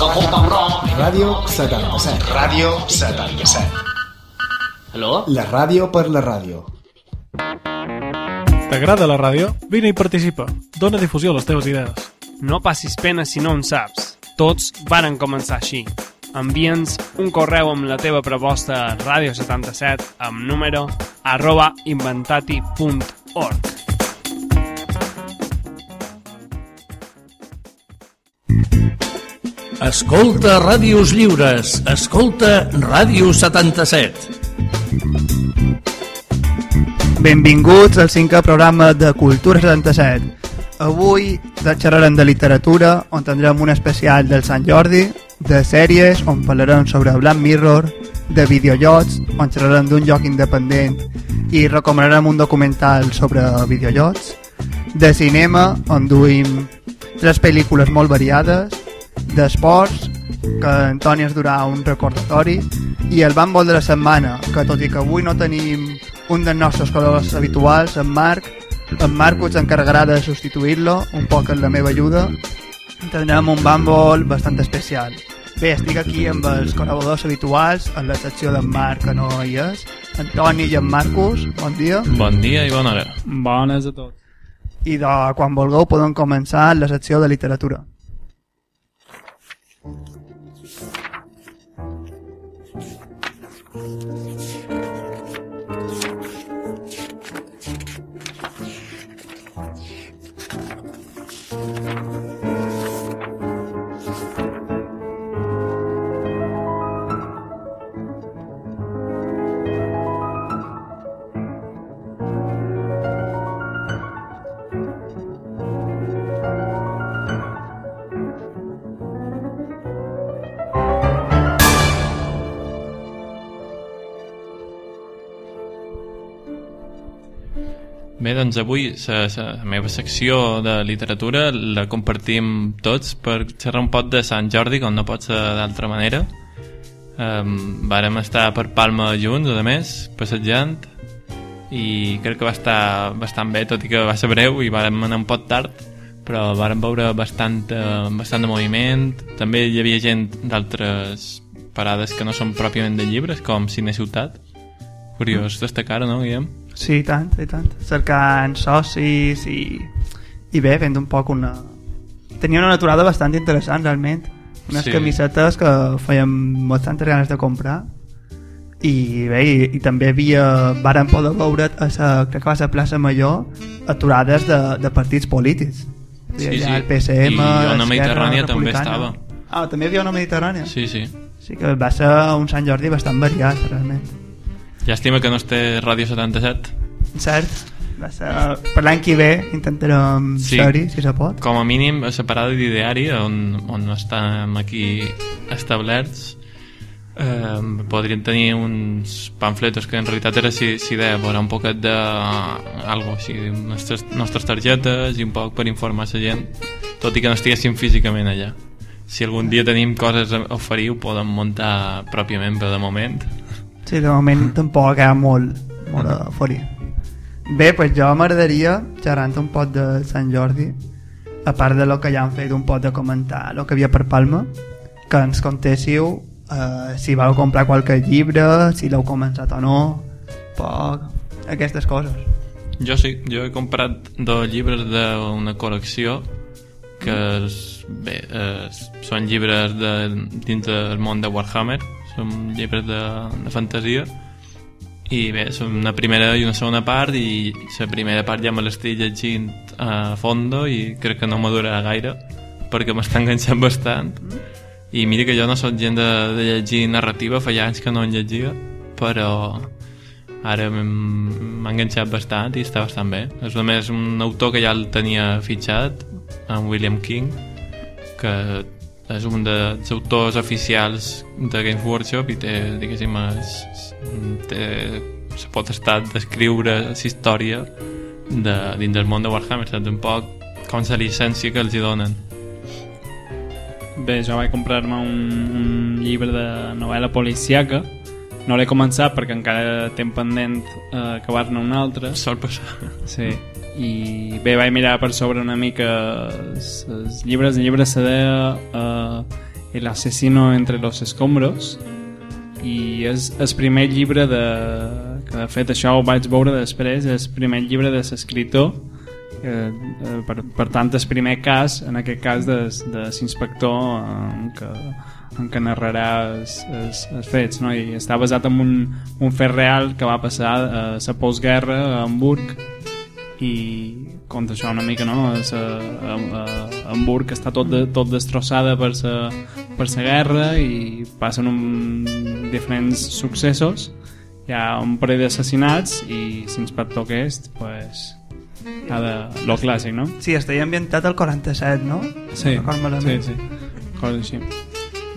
Ràdio 77. Ràdio 77. Aló? La ràdio per la ràdio. T'agrada la ràdio? Vine i participa. Dóna difusió a les teves idees. No passis pena si no en saps. Tots varen començar així. Envia'ns un correu amb la teva proposta a ràdio77 amb número arroba inventati.org. Escolta Ràdios Lliures. Escolta Ràdio 77. Benvinguts al cinquè programa de Cultura 77. Avui xerrarem de literatura, on tindrem un especial del Sant Jordi, de sèries, on parlarem sobre Black Mirror, de videojocs, on xerrarem d'un joc independent i recomanarem un documental sobre videojocs, de cinema, on duim tres pel·lícules molt variades, d'esports, que Antoni es durà un recordatori, i el bàmbol de la setmana, que tot i que avui no tenim un dels nostres col·legues habituals, en Marc, en Marc us encarregarà de substituir-lo un poc en la meva ajuda. Tindrem un bàmbol bastant especial. Bé, estic aquí amb els col·laboradors habituals, en la secció d'en Marc, que no hi és. Antoni i en Marcus, bon dia. Bon dia i bona hora. Bones a tots. I de, quan vulgueu podem començar la secció de literatura. life. Bé, doncs avui la, la meva secció de literatura la compartim tots per xerrar un pot de Sant Jordi, com no pot ser d'altra manera. Um, vàrem estar per Palma junts, a més, passejant, i crec que va estar bastant bé, tot i que va ser breu i vàrem anar un pot tard, però vàrem veure bastant, uh, bastant de moviment. També hi havia gent d'altres parades que no són pròpiament de llibres, com Cine Ciutat. Curiós destacar-ho, no, Guillem? Sí, i tant, i tant. Cercant socis i, i bé, fent un poc una... Tenia una naturada bastant interessant, realment. Unes Sí. camisetes que feien bastantes ganes de comprar i bé, i, i també havia varen poder veure a la, crec que va ser a plaça Major aturades de, de partits polítics Sí, sí. el PSM, I Esquerra Mediterrània també estava. ah, també hi havia una Mediterrània Sí, sí. sí que va ser un Sant Jordi bastant variat realment Llàstima que no es té Ràdio 77. cert per l'any que ve intentarem Sí. ser-hi si se pot Com a mínim, a separada d'ideari, on, on estem aquí establerts, eh, podrien tenir uns pamfletos que en realitat era si, si deia veure un poquet de algo així, nostres, nostres targetes i un poc per informar la gent, tot i que no estiguéssim físicament allà. Si algun dia tenim coses a oferir, ho podem muntar pròpiament, però de moment... Sí, de moment tampoc ha molt, molt a oferir. Bé, doncs jo m'agradaria, xerrant un pot de Sant Jordi, a part de lo que ja han fet un pot de comentar el que havia per Palma, que ens contéssiu eh, si vau comprar qualque llibre, si l'heu començat o no, poc, aquestes coses. Jo sí, jo he comprat dos llibres d'una col·lecció que és, bé, eh, són llibres de, dins del món de Warhammer són llibres de, de fantasia. I bé, són una primera i una segona part i la primera part ja me l'estic llegint a fondo i crec que no m'adurarà gaire perquè m'està enganxant bastant. I mira que jo no sóc gent de, de llegir narrativa fa anys que no en llegia però ara m'ha enganxat bastant i està bastant bé. És a més un autor que ja el tenia fitxat en William King que és un dels autors oficials de Games Workshop i té, diguéssim, es, té la potestat d'escriure la història de, dins del món de Warhammer, saps un poc com la llicència que els hi donen. Bé, jo vaig comprar-me un, un llibre de novel·la policiaca. No l'he començat perquè encara tinc pendent eh, acabar-ne un altre. Sol passar. Sí. I bé, vaig mirar per sobre una mica els, llibres, el llibre se deia uh, El asesino entre los escombros i és el primer llibre de... que de fet això ho vaig veure després és el primer llibre de l'escriptor eh, eh, per, per tant el primer cas en aquest cas de, de l'inspector en què, en què narrarà els, els, els fets no? i està basat en un, un fet real que va passar a la postguerra a Hamburg i conta això una mica no? a, a, a Hamburg està tot, de, tot destrossada per la per la guerra i passen un, diferents successos hi ha un parell d'assassinats i l'inspector aquest pues, ha de... lo clàssic, no? Sí, estaria ambientat al 47, no? Sí, Record sí, sí. Cosa així.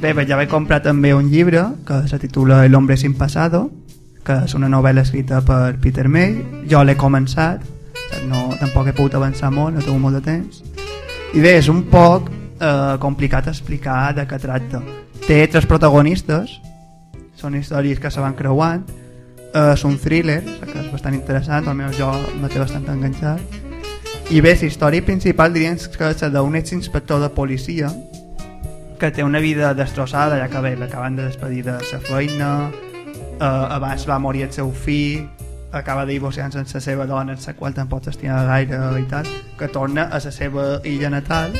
Bé, ja vaig comprar també un llibre que se titula El hombre sin pasado, que és una novel·la escrita per Peter May. Jo l'he començat, no, tampoc he pogut avançar molt, no tinc molt de temps. I bé, és un poc eh, complicat explicar de què tracta. Té tres protagonistes, són històries que se van creuant, eh, és un thriller, que és bastant interessant, almenys jo me té bastant enganxat. I bé, la història principal diríem que és d'un exinspector de policia que té una vida destrossada, ja que bé, l'acaben de despedir de la feina, eh, abans va morir el seu fill, acaba de divorciar-se amb la seva dona, en la qual tampoc s'estima gaire i tal, que torna a la seva illa natal,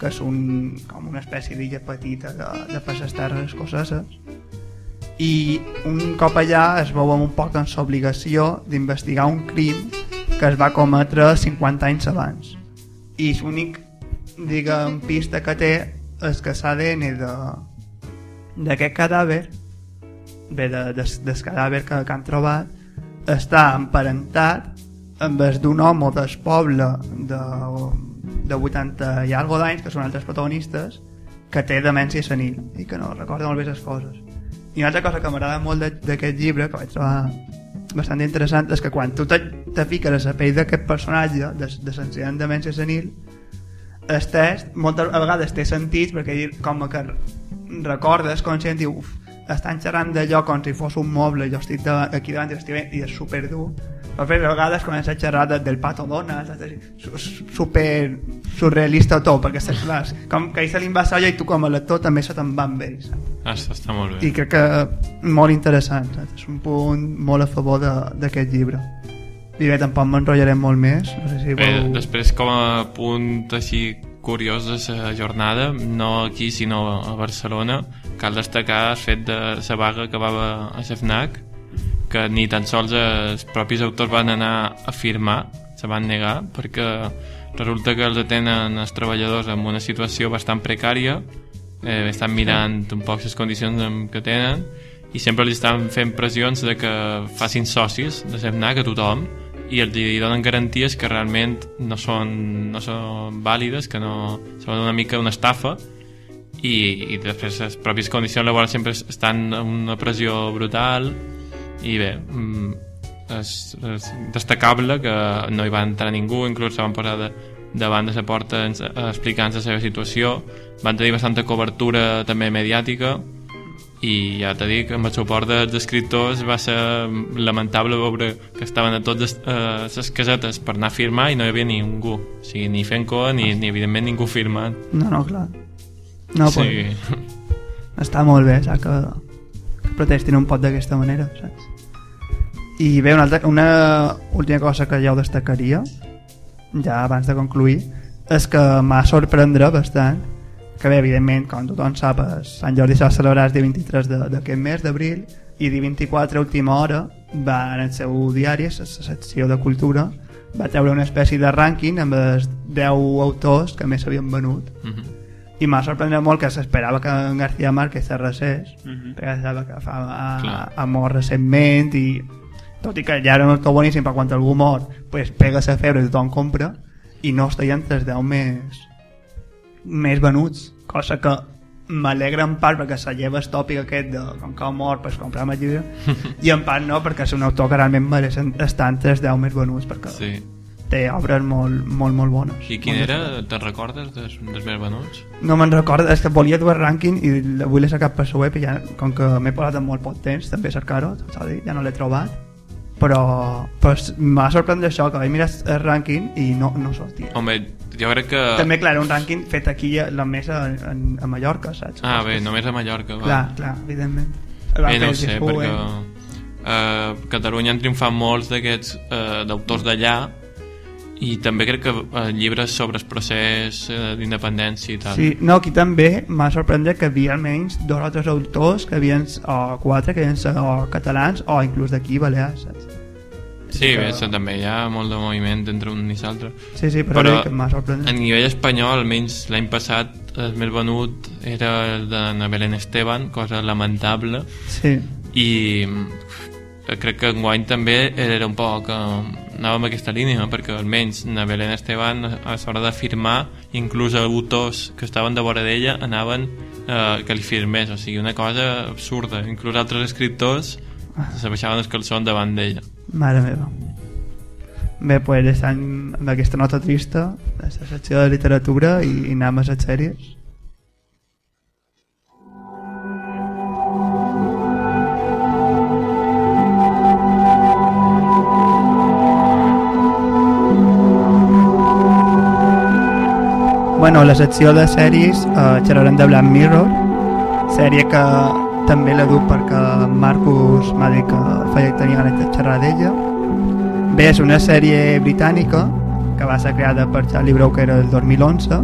que és un, com una espècie d'illa petita de, de per les terres escoceses, i un cop allà es veu amb un poc en l'obligació d'investigar un crim que es va cometre 50 anys abans. I l'únic, diguem, pista que té és que l'ADN d'aquest cadàver bé, de, de, del cadàver que, que han trobat està emparentat amb el d'un home del poble de, de 80 i algo d'anys, que són altres protagonistes, que té demència senil i que no recorda molt bé les coses. I una altra cosa que m'agrada molt de- d'aquest llibre, que vaig trobar bastant interessant, és que quan tu te, te fiques a la pell d'aquest personatge, de, de l'ancient demència senil, el test moltes vegades té sentit perquè com que recordes conscient i uf, estan xerrant d'allò com si fos un moble jo estic de, aquí davant i estic bé, i és super dur però a vegades comença a xerrar de, del pato dona saps? Su- su- super surrealista tot perquè saps, clar, com que ell se li va i tu com a lector també se te'n va amb ell? Ah, està, està molt bé. i crec que molt interessant saps? és un punt molt a favor d'aquest llibre i bé, tampoc m'enrotllarem molt més no sé si Bé, vau... després com a punt així curiós de la jornada, no aquí sinó a Barcelona, cal destacar el fet de la vaga que va a la FNAC, que ni tan sols els propis autors van anar a firmar, se van negar, perquè resulta que els atenen els treballadors en una situació bastant precària, eh, estan mirant un poc les condicions que tenen, i sempre li estan fent pressions de que facin socis de FNAC a tothom, i els hi donen garanties que realment no són, no són vàlides, que no són una mica una estafa i, i després les pròpies condicions laborals sempre estan en una pressió brutal. I bé mm, és, és destacable que no hi va entrar ningú, inclús se van posar de, davant de la porta ens- explicant la seva situació. Van tenir bastanta cobertura també mediàtica i ja t'he dit que amb el suport dels escriptors va ser lamentable veure que estaven a totes eh, les casetes per anar a firmar i no hi havia ningú. O sigui, ni fent coa ni, ni evidentment ningú firmant. No, no, clar no, sí. pues, està molt bé saps? que, que protestin un pot d'aquesta manera saps? i bé, una, altra, una última cosa que jo destacaria ja abans de concluir és que m'ha sorprendre bastant que bé, evidentment, com tothom sap Sant Jordi s'ha celebrat el dia 23 de- d'aquest mes d'abril i dia 24 a última hora va en el seu diari, la secció de cultura va treure una espècie de rànquing amb els 10 autors que més s'havien venut Mhm. I m'ha sorprendit molt que s'esperava que en García Márquez s'arracés Mhm. perquè sabia que fa, ha, Clar. ha mort recentment i tot i que ja era un autor boníssim però quan algú mor pues, pega la febre i tothom compra i no estaria entre els 10 més més venuts cosa que m'alegra en part perquè se lleva el tòpic aquest de com que ha mort pues, comprar el llibre i en part no perquè és un autor que realment mereix estar entre els 10 més venuts perquè sí. Té obres molt, molt, molt bones. I quin era, te'n recordes dels, dels més venuts? no me'n recordo, és que volia dur el rànquing i avui l'he sacat per la web i ja, com que m'he posat en molt poc temps també cercar-ho, ja no l'he trobat. Però, però s- m'ha sorprès això que vaig mirar el rànquing i no, no sortia. Home, jo crec que... també clar, un rànquing fet aquí a la mesa a, a Mallorca saps? Ah, bé, només a Mallorca, va. clar, clar, evidentment. Bé, no ho sé, perquè eh, Catalunya han triomfat molts d'aquests eh, d'autors d'allà i també crec que eh, llibres sobre el procés eh, d'independència i tal. Sí, no, aquí també m'ha sorprès que hi havia almenys dos o tres autors que havien, o quatre que havien ser o catalans o inclús d'aquí balears saps? Sí, que- bé, això també hi ha molt de moviment entre un i l'altre. sí, sí, però, Però que m'ha sorprès A nivell espanyol, almenys l'any passat, el més venut era el de Belén Esteban, cosa lamentable, sí, i crec que enguany també era un poc eh, anava en aquesta línia perquè almenys na Belén Esteban a l'hora de firmar inclús autors que estaven de vora d'ella anaven eh, que li firmés. O sigui una cosa absurda. Inclús altres escriptors se baixaven els calçons davant d'ella. Mare meva. Bé, pues estan amb aquesta nota trista de la secció de literatura i, i anem a les sèries Bueno, la secció de sèries eh, xerrarem de Black Mirror, sèrie que també la duc perquè Marcus m'ha dit que feia tenia ganes de xerrar d'ella. Bé, és una sèrie britànica que va ser creada per Charlie Brooker el 2011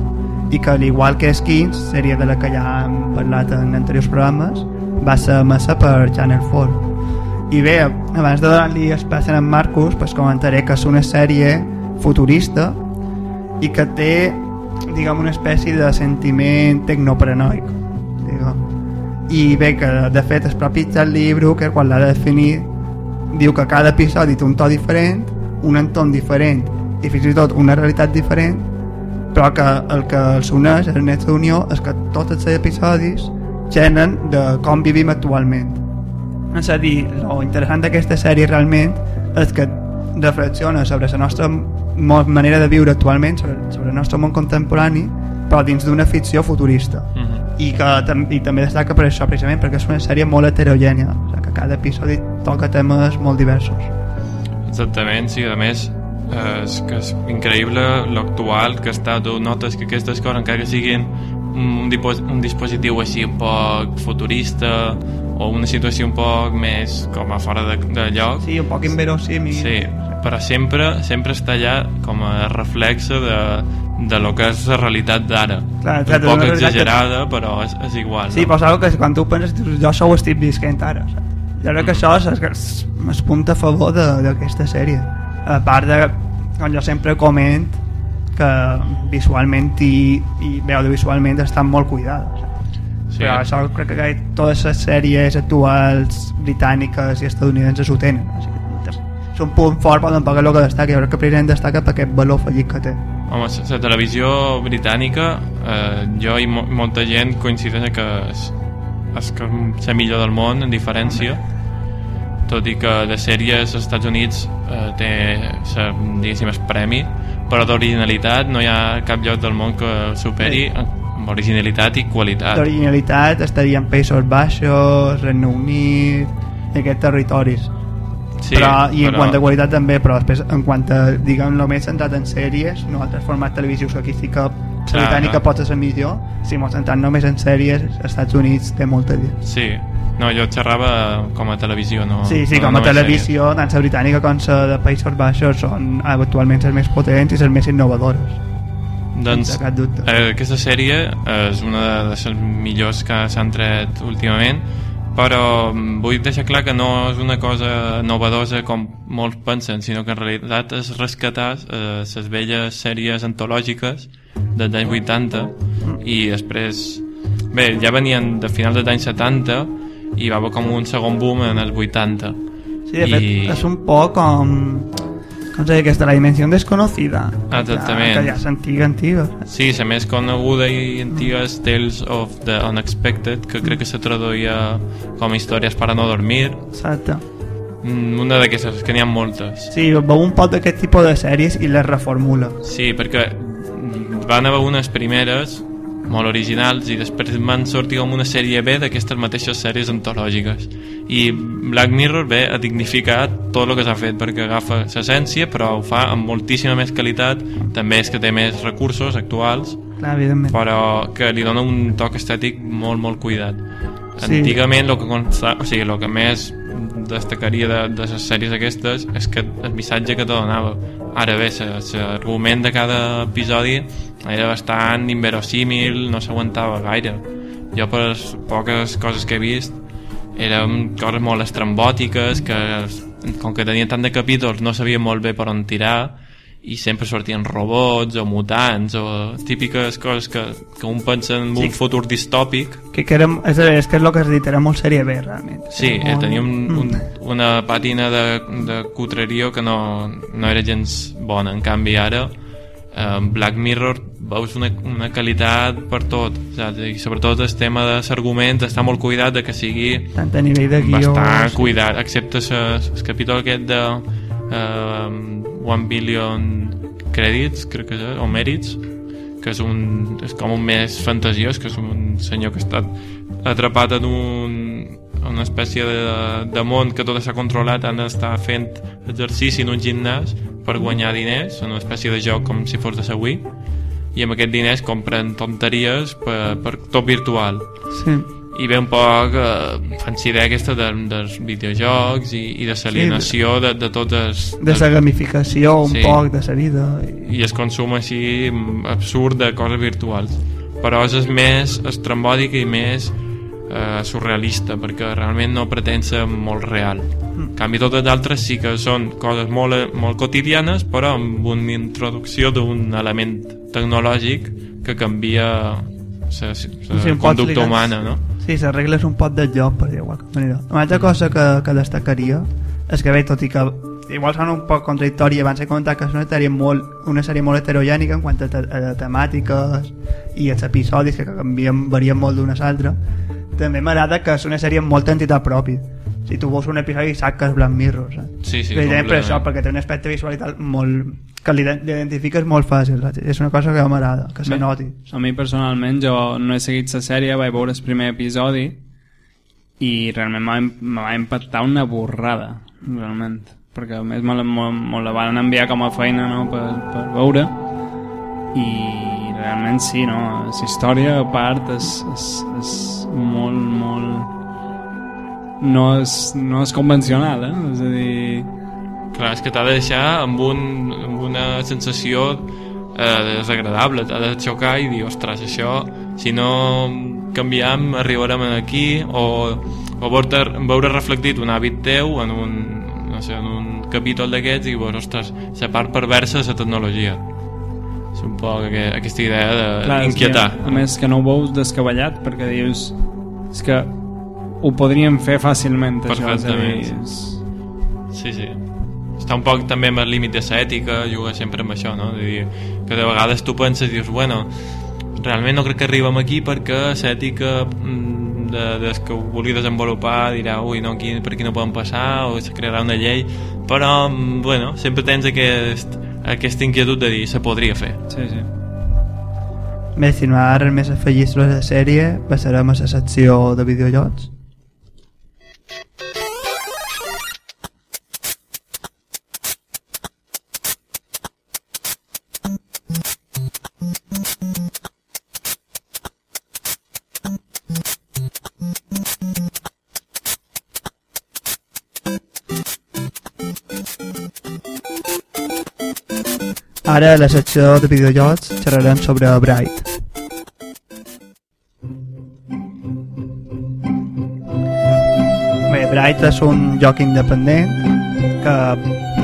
i que, al igual que Skins, sèrie de la que ja hem parlat en anteriors programes, va ser emesa per Channel 4. I bé, abans de donar-li espai a en Marcus, pues comentaré que és una sèrie futurista i que té diguem una espècie de sentiment tecnoparanoic diguem. i bé que de fet el propi Charlie Brooker quan l'ha de definir diu que cada episodi té un to diferent un entorn diferent i fins i tot una realitat diferent però que el que els uneix el net d'unió és que tots els episodis genen de com vivim actualment és a dir, lo interessant d'aquesta sèrie realment és que reflexiona sobre la nostra manera de viure actualment, sobre, sobre el nostre món contemporani, però dins d'una ficció futurista. mm -hmm. I, que, tam i també destaca per això, precisament, perquè és una sèrie molt heterogènia, o sigui, que cada episodi toca temes molt diversos. Exactament, sí, a més és que és increïble l'actual que està, tu notes que aquestes coses encara que siguin un, un dispositiu així un poc futurista o una situació un poc més com a fora de, de lloc Sí, un poc inverosímil. sí, però sempre sempre està allà com a reflexe de, de lo que és la realitat d'ara un poc realitat que- exagerada però és, és igual Sí, no? però que quan tu penses, dius, jo això ho estic visquent ara. Saps? Jo crec que això és, és, és punt a favor de- d'aquesta sèrie. A part de, com jo sempre coment, que visualment i, i audiovisualment estan molt cuidades. sí. Però això crec que totes les sèries actuals britàniques i estadounidenses ho tenen. O sigui, és un punt fort, però tampoc és el que destaca. Jo crec que precisament destaca per aquest valor afegit que té. Home, la televisió britànica, eh, jo i mo molta gent coincideix que és, és que la millor del món, en diferència, tot i que de sèries als Estats Units eh, té, sa, diguéssim, el premi, però d'originalitat no hi ha cap lloc del món que superi amb originalitat i qualitat. D'originalitat estaria en Països Baixos, Regne Unit, i aquests territoris. Sí, però, I en quant a qualitat també, però després en quant a, diguem, el més centrat en sèries, no altres formats televisius que aquí sí que la britànica pot ser millor, si m'ho centrat només en sèries, als Estats Units té molt a dir. Sí, no, jo xerrava com a televisió, no Sí, sí, no, com a només televisió, tant la britànica com la de Països Baixos són actualment les més potents i les més innovadores. sèries. Doncs. Eh, aquesta sèrie és una de les millors que s'han tret últimament però mm, vull deixar clar que no és una cosa novedosa com molts pensen, sinó que en realitat és rescatar eh, les velles sèries antològiques dels anys 80 i després bé, ja venien de finals dels anys 70 i va haver com un segon boom en els 80 Sí, de fet, I- és un poc com... Se diu aquesta, la dimensió desconocida. Exactament. Que ja és antiga, antiga. Sí, la més coneguda i antiga és Tales of the Unexpected, que crec que se traduïa com històries per a no dormir. Exacte. Mm, Una d'aquestes, que n'hi ha moltes. Sí, veu un pot d'aquest tipus de sèries i les reformula. Sí, perquè van haver unes primeres molt originals i després van sortir com una sèrie B d'aquestes mateixes sèries antològiques i Black Mirror ve a dignificar tot el que s'ha fet perquè agafa l'essència però ho fa amb moltíssima més qualitat també és que té més recursos actuals Clar, però que li dona un toc estètic molt, molt cuidat. Sí. Antigament, el que, consta, o sigui, el que més destacaria de, de les sèries aquestes és que el missatge que te donava. Ara bé, l'argument de cada episodi era bastant inverosímil, no s'aguantava gaire. Jo, per les poques coses que he vist, eren coses molt estrambòtiques, que com que tenien tant de capítols no sabien molt bé per on tirar, i sempre sortien robots o mutants o típiques coses que, que un pensa en un Sí. futur distòpic Que, que era, és, és que és el que has dit, era molt sèrie B, realment. Sí, Era eh, molt- tenia un, un, Mm. una pàtina de, de cutreria que no, no era gens bona. En canvi, ara, eh, Black Mirror veus una, una qualitat per tot. Saps? I sobretot el tema dels arguments està molt cuidat de que sigui Tant a nivell de guió... bastant sí. cuidat, excepte el capítol aquest de uh, One Billion Credits, crec que és, o Mèrits, que és, un, és com un més fantasiós, que és un senyor que ha estat atrapat en un, una espècie de, de món que tot està controlat, han d'estar fent exercici en un gimnàs per guanyar diners, en una espècie de joc com si fos de Wii, i amb aquests diners compren tonteries per, per tot virtual Sí. i ve un poc eh, fan idea aquesta de, dels videojocs i, i de l'alienació de, de totes De la gamificació, un Sí. poc, de la vida. I... i el consum així mm, absurd de coses virtuals però és més estrambòdica i més eh, surrealista perquè realment no pretén ser molt real en canvi totes les altres sí que són coses molt, molt quotidianes però amb una introducció d'un element tecnològic que canvia la, Sí, conducta humana no? Sí, s'arregles un pot del joc, per dir igual manera. Una altra cosa que, que destacaria és que bé, tot i que igual sona un poc contradictori abans he comentat que és una sèrie molt, una sèrie molt heterogènica en quant a, te a temàtiques i els episodis que canvien, varien molt d'una a l'altra també m'agrada que és una sèrie amb molta entitat pròpia si tu veus un episodi saps que és Black Mirror saps? Sí, sí, per això, perquè té un aspecte visual i tal molt, que l'ident- l'identifiques molt fàcil saps? és una cosa que m'agrada, que se noti A mi personalment jo no he seguit la sèrie, vaig veure el primer episodi i realment m'ha- me va impactar una borrada, realment. Perquè a més me la, me, me la van enviar com a feina no, per, per veure i realment sí, no? La història a part és, és, és molt, molt... No és, no és convencional, eh? És a dir... Clar, és que t'ha de deixar amb, un, amb una sensació eh, desagradable, t'ha de xocar i dir, ostres, això, si no canviem, arribarem aquí, o, o veure, veure reflectit un hàbit teu en un, no sé, en un capítol d'aquests i veus, ostres, la part perversa de la tecnologia. És un poc aqu- aquesta idea d'inquietar. a més que no ho veus descabellat perquè dius és que ho podríem fer fàcilment això, és a Perfectament. dir, és... Sí, sí. Està un poc també amb el límit de l'ètica, juga sempre amb això, no? De dir, que de vegades tu penses dius, bueno, realment no crec que arribem aquí perquè l'ètica mm, de, des que ho vulgui desenvolupar dirà, ui, no, aquí, per aquí no poden passar o se crearà una llei però, mm, bueno, sempre tens aquest, aquesta inquietud de dir, se podria fer sí, sí. Bé, si no hi ha res més a afegir sobre la sèrie, passarem a la secció de videojocs. Ara, a la secció de videojocs, xerrarem sobre Bright. Bé, Bright és un joc independent que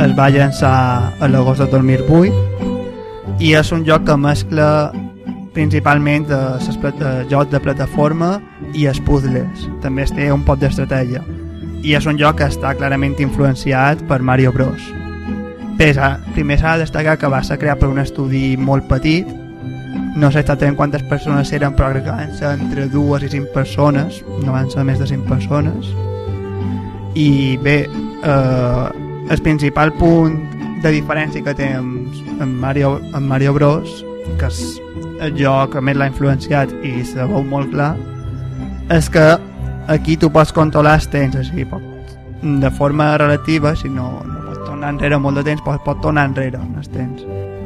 es va llançar a l'agost de 2008 i és un joc que mescla principalment de, de jocs de plataforma i els puzzles. També es té un pot d'estratègia. I és un joc que està clarament influenciat per Mario Bros. Bé, s'ha- primer s'ha de destacar que va ser creat per un estudi molt petit. No sé exactament quantes persones eren però crec que van ser entre dues i cinc persones no van ser més de cinc persones. I bé eh, el principal punt de diferència que té amb, amb, Mario, amb Mario Bros que és el joc que més l'ha influenciat i se veu molt clar és que aquí tu pots controlar els temps així, de forma relativa si no, no tornar enrere molt de temps pots, pots tornar enrere en els temps.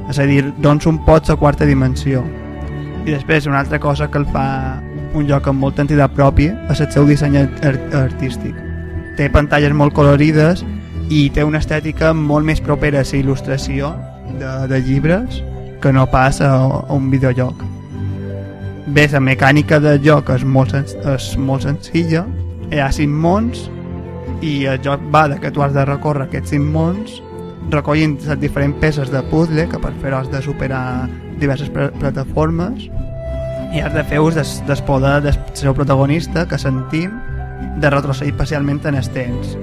És a dir, doncs un pots a quarta dimensió. I després una altra cosa que el fa un joc amb molta entitat pròpia és el seu disseny art artístic. Té pantalles molt colorides i té una estètica molt més propera a la il·lustració de, de llibres que no passa a, a un videojoc. Bé, la mecànica de joc és molt, sen és molt senzilla. Hi ha 5 mons i el joc va de que tu has de recórrer aquests 5 mons recollint les diferents peces de puzzle que per fer-ho has de superar diverses plataformes i has de fer ús des, des poder del seu protagonista que sentim de retrocedir parcialment en els temps.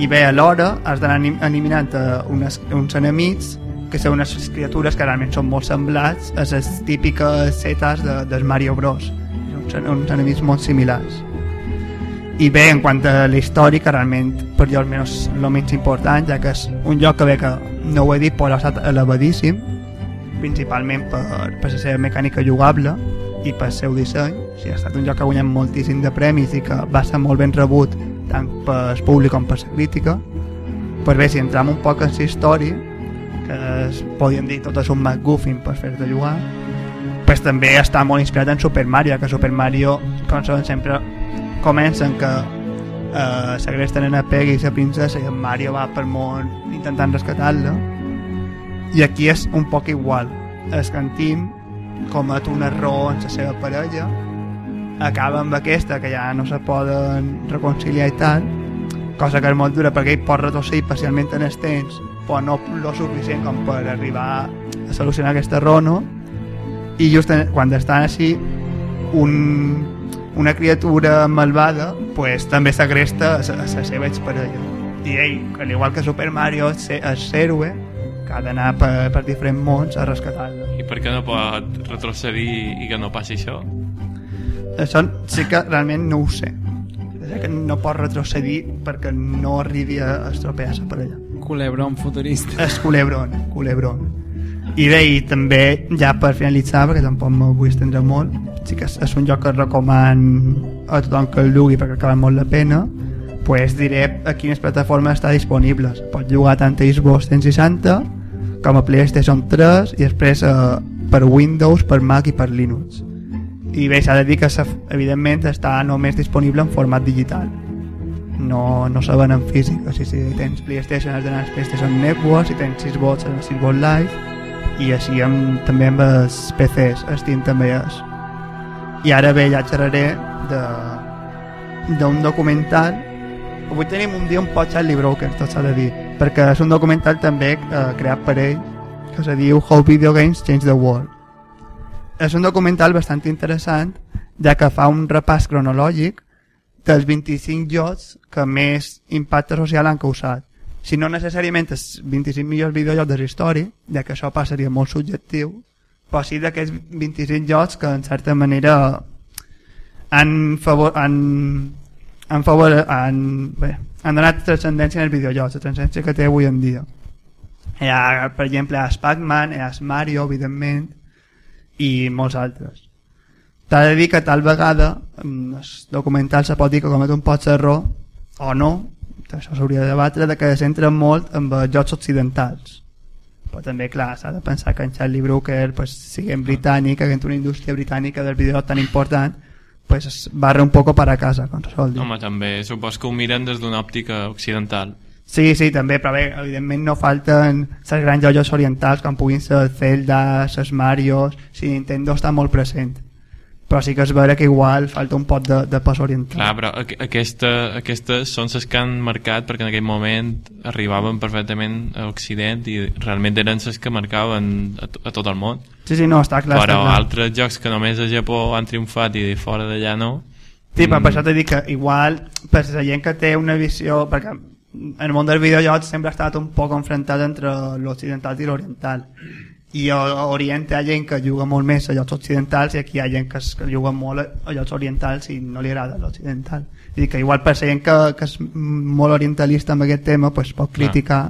I bé, alhora has d'anar eliminant uh, unes, uns enemics que són unes criatures que realment són molt semblats a les típiques setes de, del Mario Bros. Uns, uns enemics molt similars i bé, en quant a la història que realment per jo almenys el menys important ja que és un joc que bé que no ho he dit però ha estat elevadíssim principalment per, per la seva mecànica jugable i pel seu disseny. O sigui, ha estat un joc que ha guanyat moltíssim de premis i que va ser molt ben rebut tant pel públic com per la crítica. Pues bé, si entrem un poc en la història que es podien dir tot és un McGuffin per fer-te jugar pues també està molt inspirat en Super Mario que Super Mario com sempre comencen que eh, segresten en a Peggy i la princesa i en Mario va pel món intentant rescatar-la. I aquí és un poc igual. Es que en Tim comet un error en la seva parella. Acaba amb aquesta que ja no se poden reconciliar i tal cosa que és molt dura perquè ell pot retrocedir parcialment en els temps però no lo suficient com per arribar a solucionar aquest error no? i just quan estan així un, una criatura malvada pues, també s'agresta a, a la seva exparella. I ell, al igual que Super Mario és, héroe que ha d'anar per, per diferents mons a rescatar-lo. I per què no pot retrocedir i que no passi això? això sí que realment no ho sé. És que no pot retrocedir perquè no arribi a estropear la parella Culebron futurista. és Culebron, Culebron i bé, i també ja per finalitzar perquè tampoc me vull estendre molt sí que és, un joc que recoman a tothom que el jugui perquè cal molt la pena pues diré a quines plataformes està disponibles pots jugar tant a Xbox 360 com a PlayStation 3 i després eh, per Windows, per Mac i per Linux. I bé, s'ha de dir que evidentment està només disponible en format digital. No, no se ven en físic. O sigui, si tens PlayStation has d'anar al PlayStation Network. Si tens Xbox al Xbox Live i així amb, també amb els PCs Steam també és i ara bé ja xerraré d'un documental. Avui tenim un dia un poc Charlie Broker tot s'ha de dir perquè és un documental també eh, creat per ell que se diu How Video Games Change the World. És un documental bastant interessant ja que fa un repàs cronològic dels 25 jocs que més impacte social han causat si no necessàriament els 25 millors videojocs de la història, ja que això passaria molt subjectiu, però sí d'aquests 25 jocs que en certa manera han, favor, han, han, favor, han, bé, han donat transcendència en els videojocs, la transcendència que té avui en dia. Hi ha, per exemple, hi ha Pac-Man, hi ha Mario, evidentment, i molts altres. T'ha de dir que tal vegada el documental se pot dir que comet un pot error o no, això s'hauria de debatre de que centra molt en els jocs occidentals. Però també clar s'ha de pensar que en Charlie Brooker pues, siguent britànic, que una indústria britànica del videojoc tan important pues es barra un poco para casa com se sol dir. Home, també supos que ho miren des d'una òptica occidental. Sí, sí, també, però bé, evidentment no falten les grans jocs orientals com puguin ser Zelda, les Mario, si Nintendo està molt present però sí que és veure que igual falta un pot de, de pas oriental. Clar, però aquesta, aquestes són les que han marcat perquè en aquell moment arribaven perfectament a Occident i realment eren les que marcaven a, a tot el món. Sí, sí, no, està clar. Però està clar. altres jocs que només a Japó han triomfat i fora d'allà no... Sí, però per això t'he dit que igual per la gent que té una visió perquè en el món dels videojocs sempre ha estat un poc enfrontat entre l'occidental i l'oriental i a Orient hi ha gent que juga molt més a llocs occidentals i aquí hi ha gent que, es, que juga molt a llocs orientals i no li agrada l'occidental. I que igual per gent que, que és molt orientalista amb aquest tema pues, pot criticar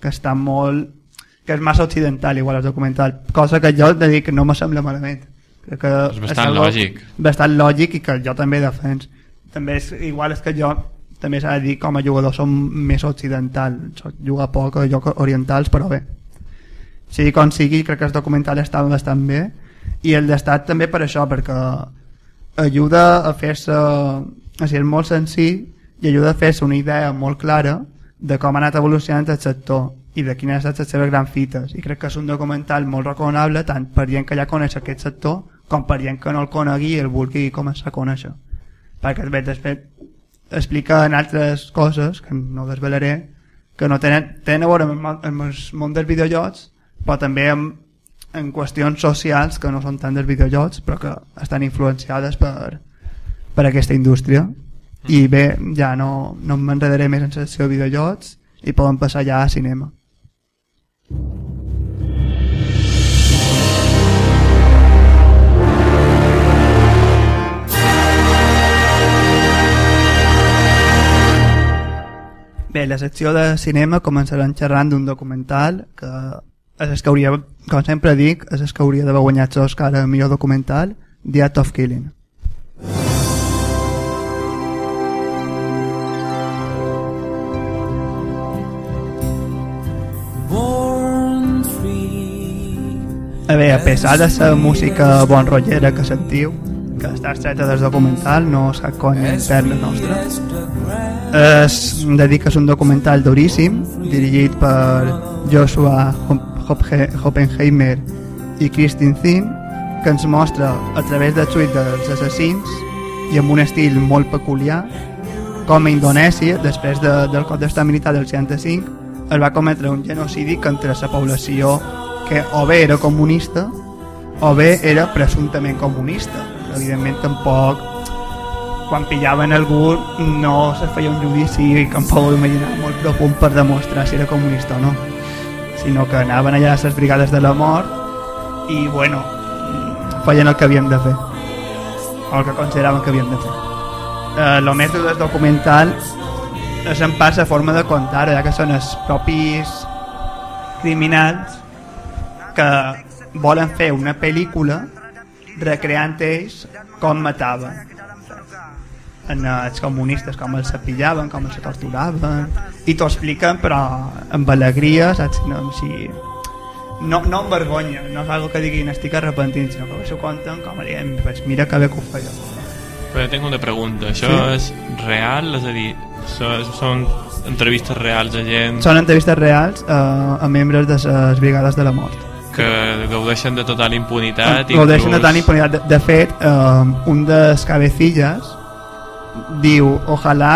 que està molt que és massa occidental igual el documental, cosa que jo de dir que no me sembla malament. Crec que És bastant algo lògic. bastant lògic i que jo també defens. També és igual és que jo també s'ha de dir com a jugador som més occidental. Jugar poc a jocs orientals però bé sigui com sigui crec que el documental estava bastant bé. I el d'estat també per això perquè ajuda a fer-se sigui, és molt senzill i ajuda a fer-se una idea molt clara de com ha anat evolucionant el sector i de quines han estat les seves grans fites. I crec que és un documental molt recomanable tant per gent que ja coneix aquest sector com per gent que no el conegui i el vulgui començar a conèixer. Perquè després, després en altres coses que no desvelaré que no tenen, tenen a veure amb el món dels videojocs però també amb, en qüestions socials que no són tant dels videojocs però que estan influenciades per, per aquesta indústria. I bé, ja no, no m'enredaré més en secció de videojocs i podem passar ja a cinema. Bé, la secció de cinema començarem xerrant d'un documental que és el que hauria, com sempre dic, és el que hauria d'haver guanyat l'Oscar a millor documental, The Act of Killing. A bé, a pesar de la música bon rotllera que sentiu, que està estreta del documental, no cap conya interna nostra, es dedica a un documental duríssim, dirigit per Joshua Hoppenheimer i Christine Thin, que ens mostra a través de suite dels assassins i amb un estil molt peculiar com a Indonèsia, després de, del cop d'estat militar del 65, es va cometre un genocidi contra la població que o bé era comunista o bé era presumptament comunista. Evidentment tampoc quan pillaven algú no se feia un judici i em podeu imaginar molt profund per demostrar si era comunista o no sinó que anaven allà a les brigades de la mort i bueno feien el que havien de fer. El que consideraven que havien de fer. Eh, dur del documental és en part la forma de contar ja que són els propis criminals que volen fer una pel·lícula recreant ells com mataven en els comunistes com els pillaven, com els torturaven i t'ho expliquen però amb alegria saps? No, si, no, no amb vergonya no és algo que diguin estic arrepentint sinó que s'ho conten com a dient pues mira que bé que ho feia Però tinc una pregunta. Això Sí. és real? És a dir, són, entrevistes reals a gent són entrevistes reals eh, a membres de les brigades de la mort que gaudeixen de total impunitat? ho deixen de inclús- tant impunitat de, de fet eh, un dels cabecilles diu ojalà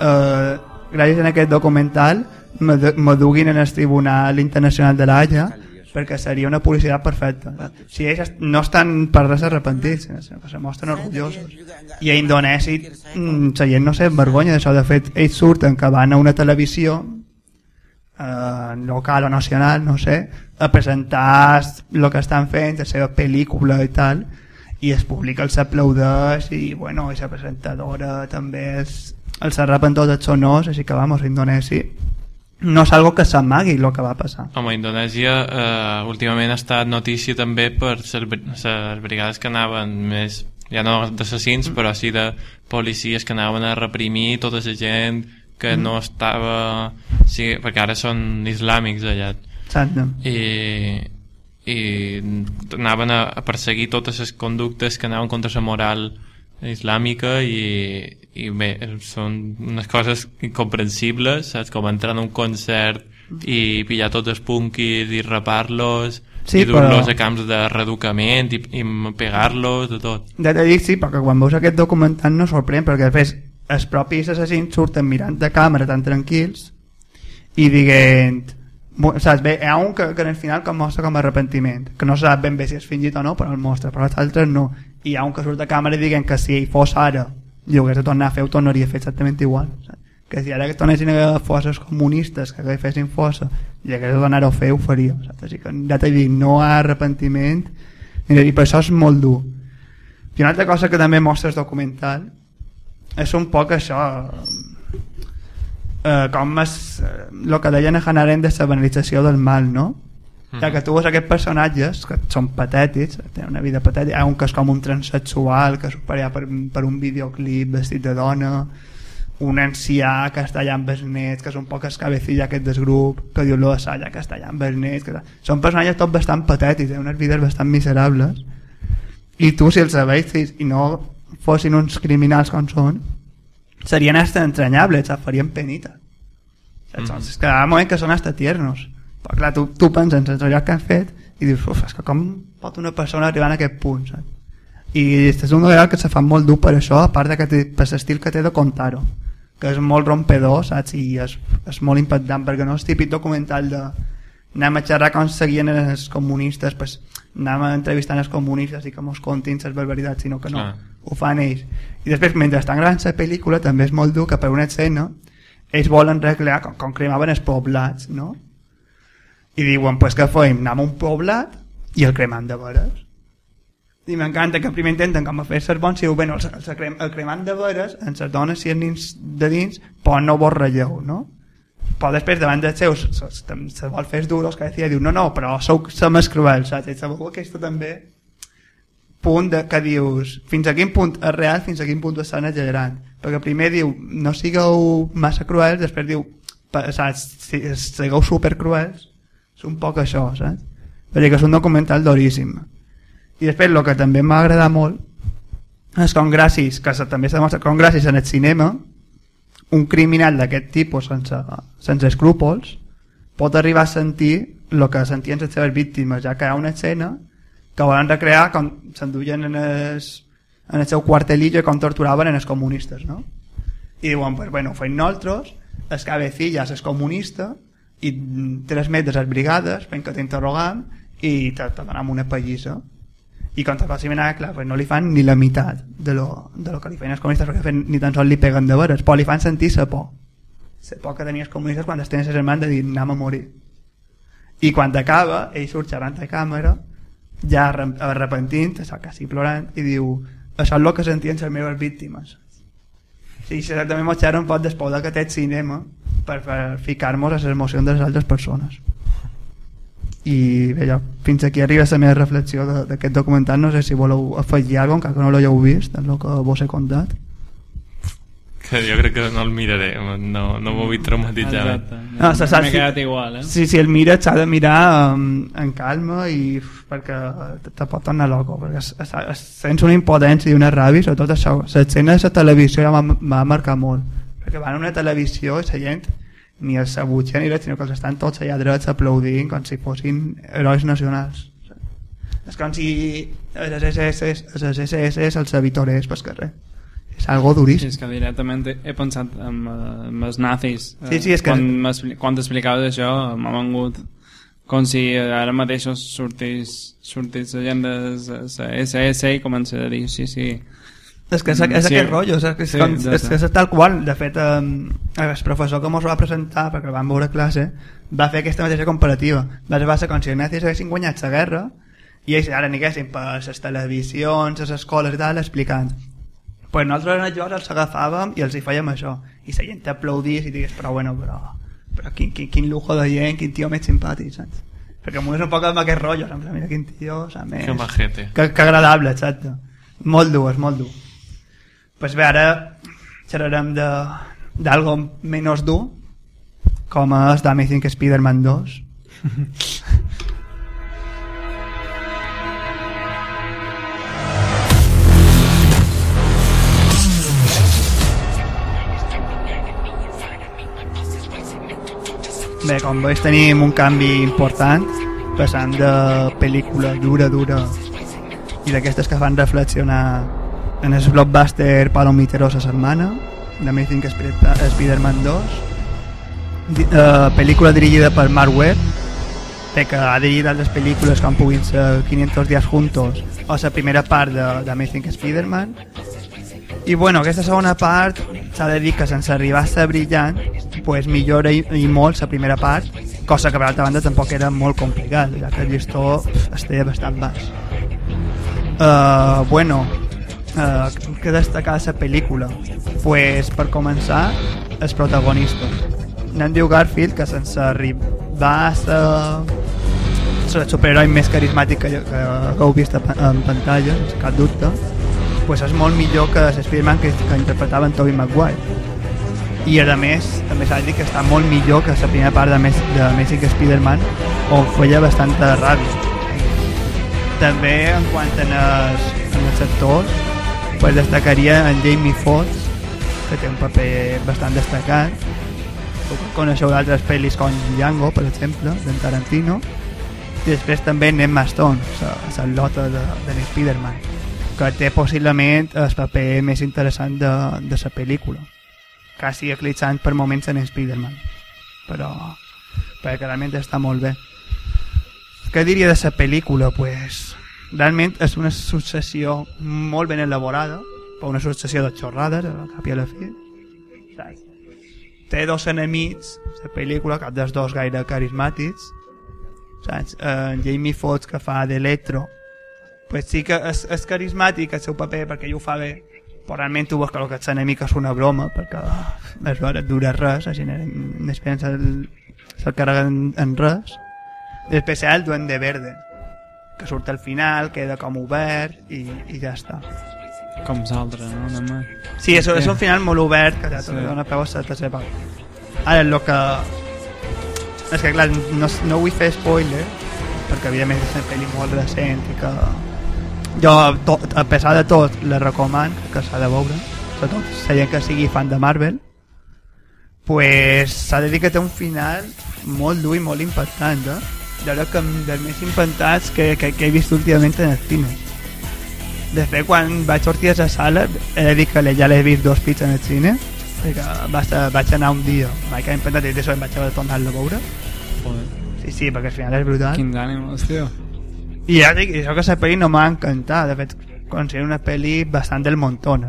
eh, gràcies a aquest documental me, duguin en el Tribunal Internacional de l'Haia perquè seria una publicitat perfecta. Si ells no estan per res arrepentits que se mostren orgullosos. I a Indonèsia mm, la gent no sé vergonya d'això de fet ells surten que van a una televisió eh, local o nacional, no sé, a presentar el que estan fent, la seva pel·lícula i tal, i es publica, els aplaudeix i, bueno, la presentadora també és, els arrapen tots els sonors, així que, vamos, Indonèsia no és algo que s'amagui el que va passar. Home, Indonèsia eh, últimament ha estat notícia també per les brigades que anaven més, ja no d'assassins, però sí de policies que anaven a reprimir tota la gent que no estava... Sí, perquè ara són islàmics allà. Exacte. I, i anaven a, perseguir totes les conductes que anaven contra la moral islàmica i, i bé, són unes coses incomprensibles, saps? Com entrar en un concert i pillar tots els punquis i rapar-los Sí, i dur-los però- a camps de reeducament i, i pegar-los, de tot. Ja t'he dit sí, perquè quan veus aquest documental no sorprèn, perquè després els propis assassins surten mirant de càmera tan tranquils i dient saps, bé, hi ha un que, que en el final com mostra com a arrepentiment que no sap ben bé si és fingit o no però el mostra, però els altres no i hi ha un que surt de càmera i diguen que si ell fos ara i ho hagués de tornar a fer ho tornaria a fer exactament igual saps? que si ara que tornessin a forces comunistes que fessin força i hagués de tornar a fer ho faria saps? així que ja t'he dit, no hi ha arrepentiment i per això és molt dur i una altra cosa que també mostra el documental és un poc això eh, com és eh, el que deien a Hannah Arendt de la banalització del mal no? ja que tu veus aquests personatges que són patètics, tenen una vida patètica ha un que és com un transsexual que surt per, per, per un videoclip vestit de dona un ancià que està allà amb els nets que és un poc escabecilla aquest del grup que diu lo de Salla que està allà amb els nets que... són personatges tots bastant patètics eh? unes vides bastant miserables i tu si els veus i no fossin uns criminals com són serien hasta entranyables saps? farien penita saps? Mm. ha moments que són hasta tiernos però clar, tu, tu penses en allò que han fet i dius, uf, és que com pot una persona arribar a aquest punt saps? i és un novel·la que se fa molt dur per això a part de que té, per l'estil que té de contar-ho que és molt rompedor saps? i és, és molt impactant perquè no és típic documental de anem a xerrar com seguien els comunistes pues, anem a entrevistar els comunistes i que mos contin les barbaritats sinó que no, Clar. ho fan ells i després mentre estan gravant la pel·lícula també és molt dur que per una escena ells volen recrear com, com cremaven els poblats no? i diuen pues què fem, anem a un poblat i el cremant de veres i m'encanta que primer intenten com a fer-se bons i diu, bueno, el, el, el cremant de veres en les dones si els nins de dins però no vos relleu no? Però després davant dels seus se, se, se vol fer duros que decía, diu no no però sou som els cruels saps? i sabeu aquesta també punt de, que dius fins a quin punt és real fins a quin punt estan exagerant perquè primer diu no sigueu massa cruels després diu saps, si, sigueu super cruels és un poc això saps? Dir que és un documental duríssim i després el que també m'ha agradat molt és com gràcies que també s'ha demostrat com gràcies en el cinema un criminal d'aquest tipus sense, sense escrúpols pot arribar a sentir el que sentien les seves víctimes ja que hi ha una escena que volen recrear com s'enduien en, en el seu quartelillo i com torturaven en els comunistes no? i diuen, pues, bueno, feim nosaltres el cabecilla és comunista i transmet les brigades fent que t'interrogam i te, te donem una pallissa i quan te faci anar, clar, pues no li fan ni la meitat de lo, de lo que li feien els comunistes perquèfen, ni tan sols li peguen de veres però li fan sentir la por. La por que tenien els comunistes quan es tenen ses hermans de dir anem a morir. I quan acaba ell surt xerrant a càmera ja arre- arrepentint quasi plorant i diu això és el que sentien les meves víctimes. Sí, això també mos xerra un poc del que té el cinema per, per ficar-nos a les emocions de les altres persones i bé, ja, fins aquí arriba la meva reflexió de- d'aquest documental no sé si voleu afegir alguna cosa que no l'heu vist del que vos he contat Que jo crec que no el miraré, no, no m'ho vull traumatitzar. Exacte. No, se sap M'he quedat igual, eh? si, si el mires s'ha de mirar um, en calma i perquè te, pot tornar loco perquè es, es, es, sents una impotència i una ràbia sobretot això, l'escena de la televisió ja m'ha m'ha marcat molt perquè van a una televisió i la gent ni els sabutgen ni res, sinó que els estan tots allà drets aplaudint com si fossin herois nacionals. És com si els SS, els SS els avitorers pel carrer és algo Sí, duríssim. És que directament he, pensat en, eh, en els nazis. Sí, sí, és que- Quan, quan t'explicaves això m'ha vengut com si ara mateix sortís, sortís la gent de SS i comença a dir sí, sí, És que és, és Sí. aquest rotllo, és, és, Sí, com, exacte. és, és tal qual. De fet, eh, el professor que ens va presentar, perquè el vam veure a classe, va fer aquesta mateixa comparativa. Va ser com si els nazis haguessin guanyat la guerra i ells ara aniguessin per les televisions, les escoles i tal, explicant. Pues nosaltres en els els agafàvem i els hi fèiem això. I la gent t'aplaudís i digués, però bueno, però, però quin, quin, quin lujo de gent, quin tio més simpàtic, saps? Perquè m'ho és un poc amb aquest rotllo, saps? Mira quin tio, saps? Més... Que majete. Que, que agradable, exacte. Molt dur, és molt dur. Pues bé, ara xerrarem d'algo menys dur, com és d'Amazing Spider-Man 2. Bé, com veus tenim un canvi important passant de pel·lícula dura, dura i d'aquestes que fan reflexionar en el blockbuster palomitero la setmana d'Amazing Sp- Spider-Man 2 di, uh, pel·lícula dirigida per Mark Webb que ha dirigit altres pel·lícules com puguin ser 500 días juntos o la primera part d'Amazing Spider-Man. I bueno, aquesta segona part s'ha de dir que sense arribar a ser brillant pues millora i, i molt la primera part cosa que per altra banda tampoc era molt complicat ja que el llistó estava bastant baix. Uh, bueno que destacar de la pel·lícula pues per començar el protagonista n'en Garfield que sense arribar a ser el superheroi més carismàtic que, que, que heu vist a en pantalla, sense cap dubte, pues és molt millor que l'Spiderman que, que interpretava en Tobey Maguire. I a més, també s'ha dir que està molt millor que la primera part de, Mes de Amazing Spider-Man on feia bastanta ràbia. També en quant en els, en els actors, pues destacaria en Jamie Foxx, que té un paper bastant destacat. Coneixeu d'altres pel·lis com Django, per exemple, d'en Tarantino. I després també Emma Stone, la, la lota de, de Spider-Man, que té possiblement el paper més interessant de, de la pel·lícula. Quasi eclipsant per moments en Spider-Man. Però, realment està molt bé. Què diria de la pel·lícula? Pues, realment és una successió molt ben elaborada, però una successió de xorrades, al cap i a la fi. Té dos enemics, la pel·lícula, cap dels dos gaire carismàtics, saps? Eh, Jamie Foxx, que fa d'Electro, pues sí que és, és carismàtic el seu paper perquè ell ho fa bé, però realment tu veus que el que ets enemic és una broma, perquè és vera, dura res, així després se'l se carrega en, res. Ha el Duende Verde, que surt al final, queda com obert i, i ja està. Com l'altre, no? Demà. Sí, és, és un final molt obert que ja sí. dona peu a la tercera part. Ara, el que... És que, clar, no, no vull fer spoiler, perquè evidentment és una pel·li molt recent i que jo, tot, a pesar de tot, la recoman, que s'ha de veure, sobretot la gent que sigui fan de Marvel, pues s'ha de dir que té un final molt dur i molt impactant, eh? Crec que dels més impactats que, que, que he vist últimament en el cine. De fet, quan vaig sortir a la sala, he de dir que ja l'he vist dos pits en el cine, perquè vaig, vaig anar un dia, vaig quedar impactat i em vaig haver de tornar-la a veure. Joder, Sí, sí, perquè al final és brutal. quins ànims, tio. I ja dic, això que la pel·li no m'ha encantat, de fet, considero una pel·li bastant del montón.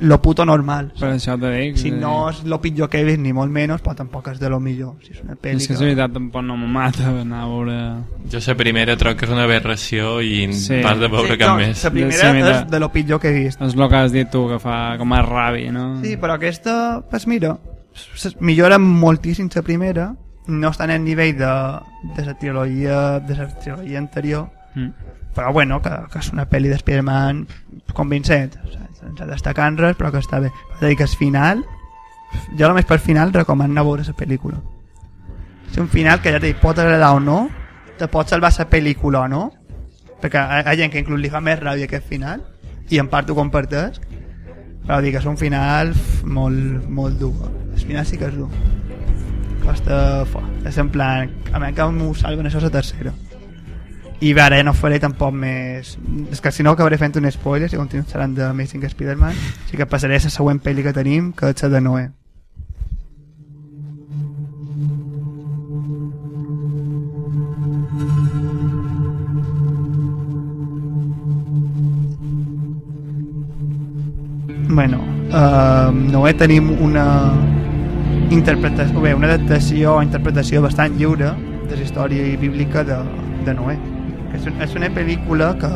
Lo puto normal. Per això te dic. Si no és lo pitjor que he vist, ni molt menys, però tampoc és de lo millor. Si és una pel·li És que és veritat, tampoc no me mata anar a veure... Jo la primera trobo que és una aberració i Sí. pas de veure sí, cap no, més. La primera Sí, mira. és de lo pitjor que he vist. És el que has dit tu, que fa com a ràbia, no? Sí, però aquesta, pues mira, millora moltíssim la primera, no està en el nivell de, de la trilogia, de la trilogia anterior, Mm. però bueno, que, que és una pel·li de Spider-Man convincent, sense destacar en res, però que està bé. És a dir, que el final, jo només per final recomano veure la pel·lícula. És un final que ja t'hi pot agradar o no, te pot salvar la pel·lícula o no, perquè hi ha gent que inclús li fa més ràbia aquest final, i en part ho comparteix, però dic que és un final molt, molt dur. El final sí que és dur. Costa... Fua. És en plan... A mi que m'ho salven això és la tercera. I ara ja no faré tampoc més... És que si no acabaré fent un spoiler, si continuo xerrant de Amazing Spider-Man, sí que passaré a la següent pel·li que tenim, que és la de Noé. Bueno, uh, Noé tenim una interpretació, bé, una adaptació o interpretació bastant lliure de la història bíblica de, de Noé. És, un, és una pel·lícula que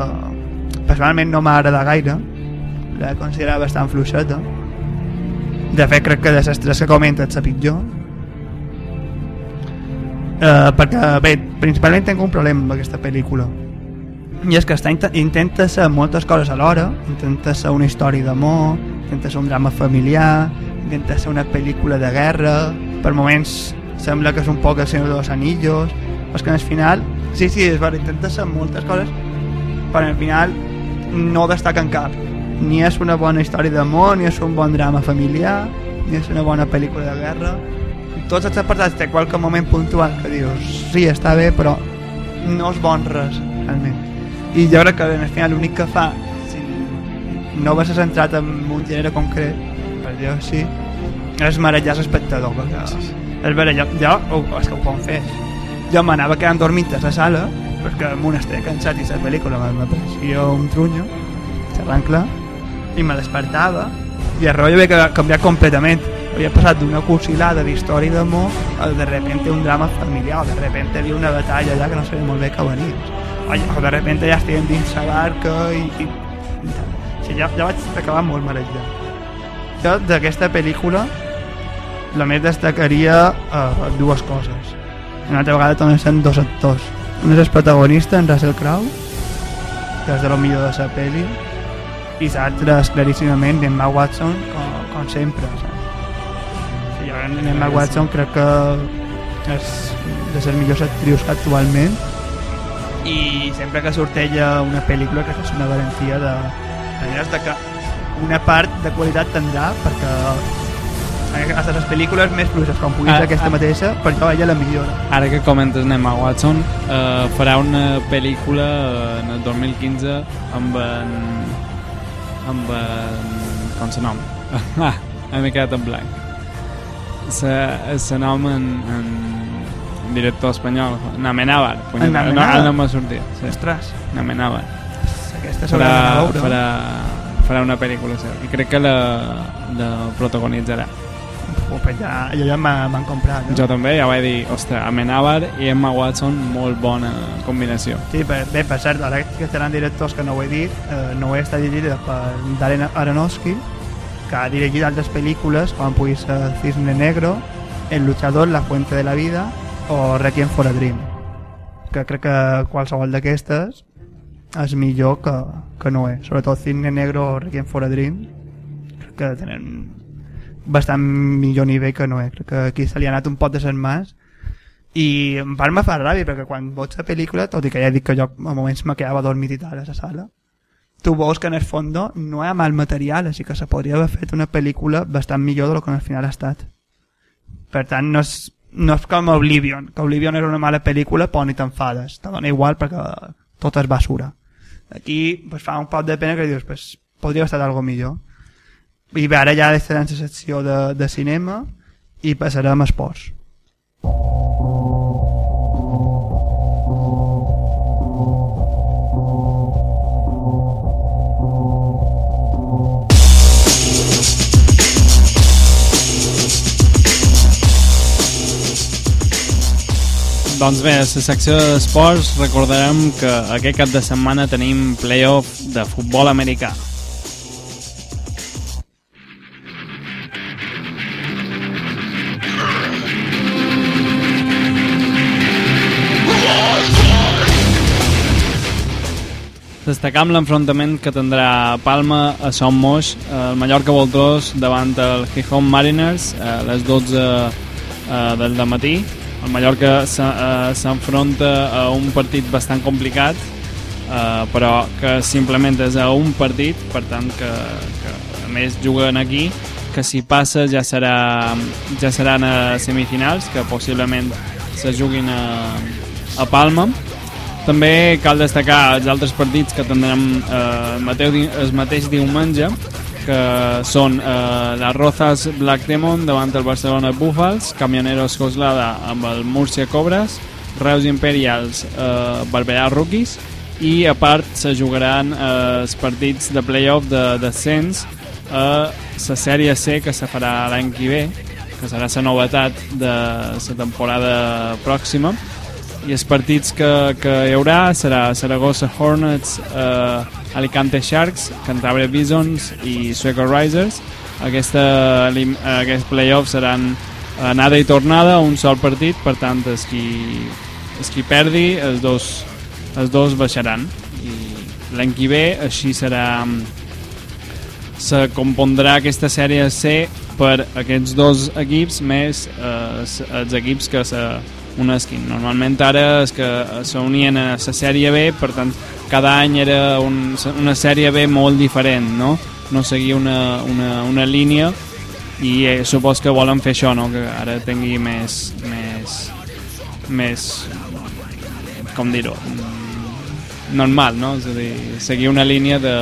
personalment no m'ha agradat gaire, la considero bastant fluixeta. De fet, crec que de les tres que comenta és la pitjor. Uh, perquè, bé, principalment tinc un problema amb aquesta pel·lícula i és que està, int- intenta ser moltes coses alhora intenta ser una història d'amor intenta ser un drama familiar intenta ser una pel·lícula de guerra per moments sembla que és un poc el Senyor dels Anillos però és que al final sí, sí, és vera, intenta ser moltes coses però al final no destaca en cap ni és una bona història d'amor ni és un bon drama familiar ni és una bona pel·lícula de guerra tots els apartats té qualque moment puntual que dius sí, està bé, però no és bon res, realment. I jo crec que al final l'únic que fa, si no vas centrat en un gènere concret, per dir-ho així, és marejar l'espectador. perquè És vera, jo, jo és que ho poden fer. Jo m'anava quedant dormit a la sala, perquè m'ho estic cansat i la pel·lícula m'apareixia un trunyo, xerrant clar, i me despertava, i el rotllo havia canviat completament. Havia passat d'una cursilada d'història d'amor a de repente un drama familiar, o de repente havia una batalla allà que no sabia molt bé que venia. O, de repente ja estiguem dins la barca i... i... O sigui, ja, ja vaig acabar molt marejat. Jo d'aquesta pel·lícula només destacaria uh, dues coses. Una altra vegada tornen sent dos actors. un és el protagonista, en Russell Crowe, que és de lo millor de la pel·li, i l'altre és claríssimament Emma Watson, com, com sempre. Saps? Jo en Emma Watson crec que és de les millors actrius actualment i sempre que surt ella una pel·lícula que és una garantia de, de, de que una part de qualitat tindrà perquè a les pel·lícules més fluixes com pugui ser Ah, aquesta ah. mateixa però ella la millora Ara que comentes Emma Watson, eh, farà una pel·lícula eh, en el 2015 amb en... amb en... com se nom? Ah, m'he quedat en blanc. Se, se nom en, en director espanyol, Namenàvar. En Amenábar? No, no m'ha sortit. Sí. ostres, Namenàvar. aquesta s'haurà d'anar a veure farà, farà una pel·lícula seva i crec que la, la protagonitzarà. Oh, pues ja, jo ja m'ha- m'han comprat no? Jo també ja vaig dir, ostres, Amenàvar i Emma Watson, molt bona combinació. Sí, per, bé, per cert, ara que seran directors que no ho he dit, eh, no està dirigida per Darren Aronofsky, que ha dirigit altres pel·lícules, com pugui ser Cisne Negro, El luchador, La fuente de la vida o Requiem for a Dream. Que crec que qualsevol d'aquestes és millor que, que no és. Sobretot Cisne Negro o Requiem for a Dream, crec que tenen bastant millor nivell que no és. Crec que aquí se li ha anat un pot de ses mans i en part me fa ràbia perquè quan veig la pel·lícula, tot i que ja he dit que jo a moments me quedava dormit i tal a la sala tu veus que en el fondo no hi ha mal material així que se podria haver fet una pel·lícula bastant millor del que al final ha estat. Per tant no és, no és com Oblivion que Oblivion era una mala pel·lícula però ni t'enfades te dona igual perquè tot és basura. Aquí pues, fa un pot de pena que dius pues, podria haver estat algo millor i ara ja en la secció de, de cinema i passarem a esports Doncs bé, a la secció d'esports recordarem que aquest cap de setmana tenim playoff de futbol americà. Destacam l'enfrontament que tindrà Palma a Son Moix, eh, el Mallorca Voltors davant el Gijón Mariners a les 12 eh, del matí. El Mallorca eh, s'enfronta a un partit bastant complicat, eh, però que simplement és a un partit, per tant que, que a més juguen aquí, que si passa ja serà ja seran a semifinals, que possiblement se juguin a, a Palma. També cal destacar els altres partits que tindrem eh, mateu, el mateix diumenge, que són eh, les Rozas Black Demon davant el Barcelona Búfals, Camioneros Coslada amb el Murcia Cobras, Reus Imperials eh, Barberà Rookies i a part se jugaran eh, els partits de playoff de descens a la sèrie C que se farà l'any que ve que serà la novetat de la temporada pròxima i els partits que, que hi haurà serà Saragossa Hornets, eh, Alicante Sharks, Cantabria Bisons i Sueco Risers. Aquesta, eh, aquests playoffs seran anada i tornada, un sol partit, per tant, els qui, els qui perdi, els dos, els dos baixaran. I l'any que ve així serà se compondrà aquesta sèrie C per aquests dos equips més eh, els equips que se unesquin. Normalment ara és que s'unien a la sèrie B, per tant cada any era un, una sèrie B molt diferent, no? No seguia una, una, una línia i eh, supos que volen fer això, no? Que ara tingui més més més com dir-ho mm, normal, no? És a dir, seguir una línia de,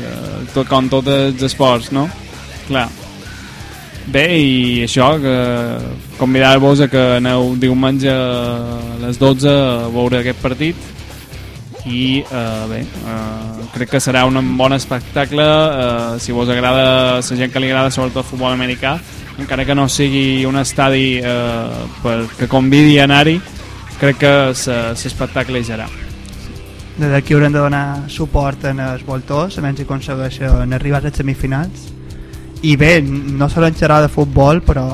de tot, com tots els esports, no? Clar. Bé, i això, que convidar-vos a que aneu diumenge a les 12 a veure aquest partit i eh, bé, eh, crec que serà un bon espectacle eh, si vos agrada la gent que li agrada sobretot el futbol americà encara que no sigui un estadi eh, per, que convidi a anar-hi crec que l'espectacle hi serà Des d'aquí haurem de donar suport en els voltors, a menys si aconsegueixen arribar a les semifinals. I bé, no solem xerrar de futbol, però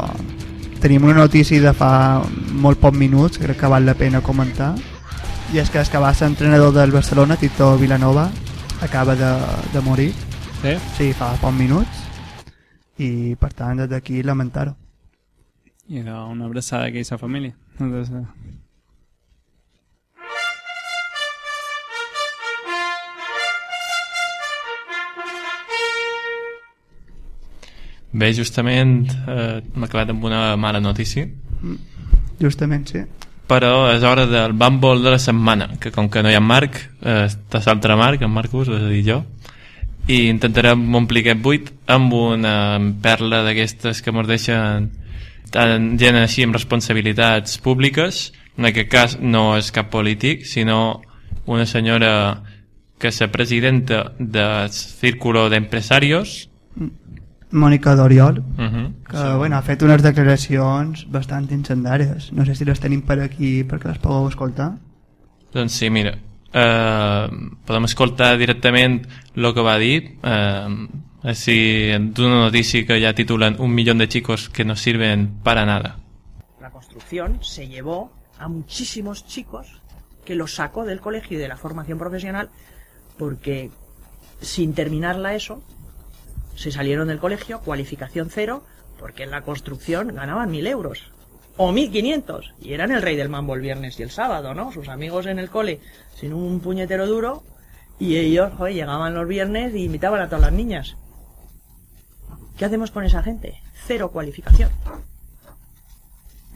tenim una notícia de fa molt pocs minuts, que crec que val la pena comentar, i és que el que va ser entrenador del Barcelona, Tito Vilanova, acaba de, de morir, Sí? sí, fa pocs minuts, i per tant des d'aquí lamentar-ho. I una abraçada aquí a la família. Entonces, Bé, justament eh, m'ha acabat amb una mala notícia, Justament, sí. però és hora del bàmbol de la setmana, que com que no hi ha Marc, eh, està l'altre Marc, en Marcus, és a dir, jo, i intentarem omplir aquest buit amb una perla d'aquestes que ens deixen tant gent així amb responsabilitats públiques, en aquest cas no és cap polític, sinó una senyora que és presidenta del Círculo d'Empresarios, Mònica Doriol, uh -huh. que bueno, ha fet unes declaracions bastant incendàries. No sé si les tenim per aquí perquè les podeu escoltar. Doncs sí, mira, eh, podem escoltar directament el que va dir, eh, així d'una notícia que ja titulen Un millón de chicos que no sirven para nada. La construcción se llevó a muchísimos chicos que los sacó del colegio y de la formación profesional porque sin terminar la ESO se salieron del colegio, cualificación cero, porque en la construcción ganaban mil euros o mil quinientos y eran el rey del mambo el viernes y el sábado, ¿no? Sus amigos en el cole sin un puñetero duro y ellos, joder, llegaban los viernes y invitaban a todas las niñas. ¿Qué hacemos con esa gente? Cero cualificación.